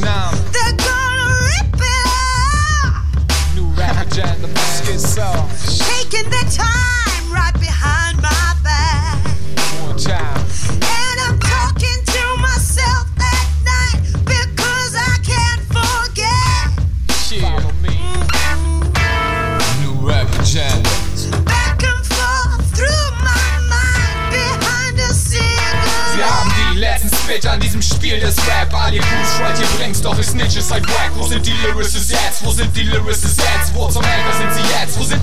now. Spit Spiel des Rap. All ihr Crews schreit, ihr bringt's, doch ihr Snitches seid wack. Wo sind die Lyricists jetzt? Wo sind die Lyricists jetzt? Wo zum Henker sind sie jetzt?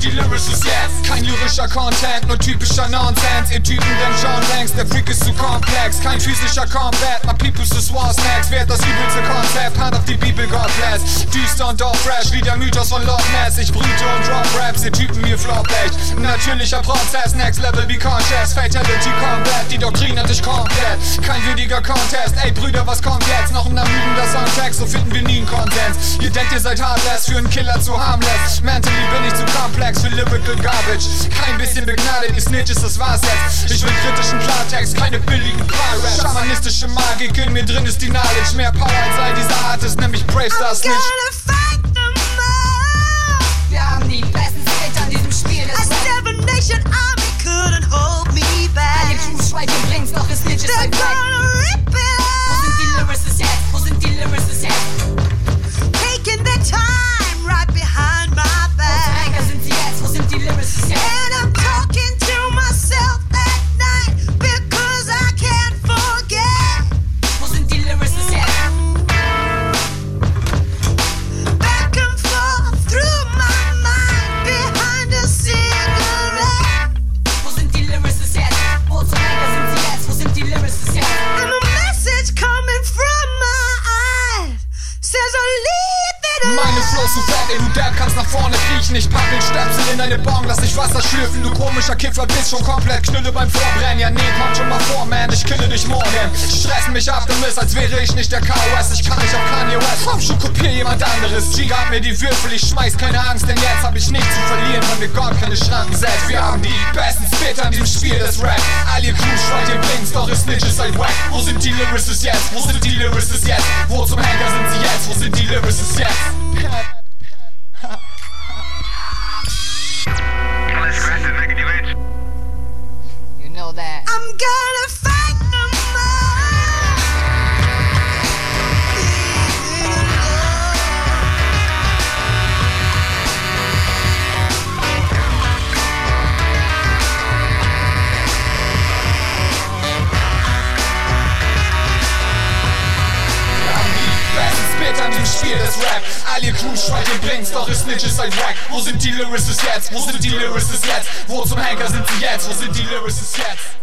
Die Lyricists jetzt? Kein lyrischer Content, nur typischer Nonsense. Ihr Typen denkt schon längst, der Freak ist zu komplex. Kein physischer Combat, my people's the War Snacks. Wer das übelste Konzept? Hand auf die Bibel, God bless. Düster und doch fresh, wie der Mythos von Loch Ness. Ich brüte und drop Raps, ihr Typen mir flop echt. Natürlicher Prozess, next level wie Conscious. Fatality Combat, die Doktrin hat dich komplett. Kein würdiger Contest, ey Brüder, was kommt jetzt? Noch ein ermüdender Songtext, so finden wir nie einen Konsens. Ihr denkt, ihr seid heartless, für einen Killer zu harmless. Mentally bin ich zu komplex für lyrical garbage. Kein bisschen begnadet, ihr Snitches, das war's jetzt. Ich will kritischen Klartext, keine billigen Pie-Raps. Schamanistische Magik, in mir drin ist die Knowledge. Mehr Power als all diese Artists, nämlich Brave Stars I'm Meine Flows so fett, ey, du Depp kannst nach vorne kriechen. Ich pack den Stöpsel in deine Bong, lass dich Wasser schlürfen. Du komischer Kiffer bist schon komplett Knülle beim Vorbrennen. Ja, nee, komm schon mal vor, man, ich kille dich morgen. Stressen mich ab, du Mist, als wäre ich nicht der KOS. Ich kann nicht auf Kanye West, komm schon, kopier jemand anderes. Giga hat mir die Würfel, ich schmeiß keine Angst, denn jetzt hab ich nichts zu verlieren, weil mir Gott keine Schranken setzt. Wir haben die besten Spit an diesem Spiel, das Rap. All ihr Crew schreit, ihr bringt's, doch ihr Snitches seid wack. Wo sind die Lyricists jetzt? Wo sind die Lyricists jetzt? Wo zum Henker sind sie jetzt? Wo sind die Lyricists jetzt? Alles Größte, nigga, die Welt. You know that. I'm gonna An dem Spiel, das Rap All Crew schreit, ihr bringt's, doch ihr Snitches seid wack Wo sind die Lyricists jetzt? Wo sind die Lyricists jetzt? Wo zum Henker sind sie jetzt? Wo sind die jetzt?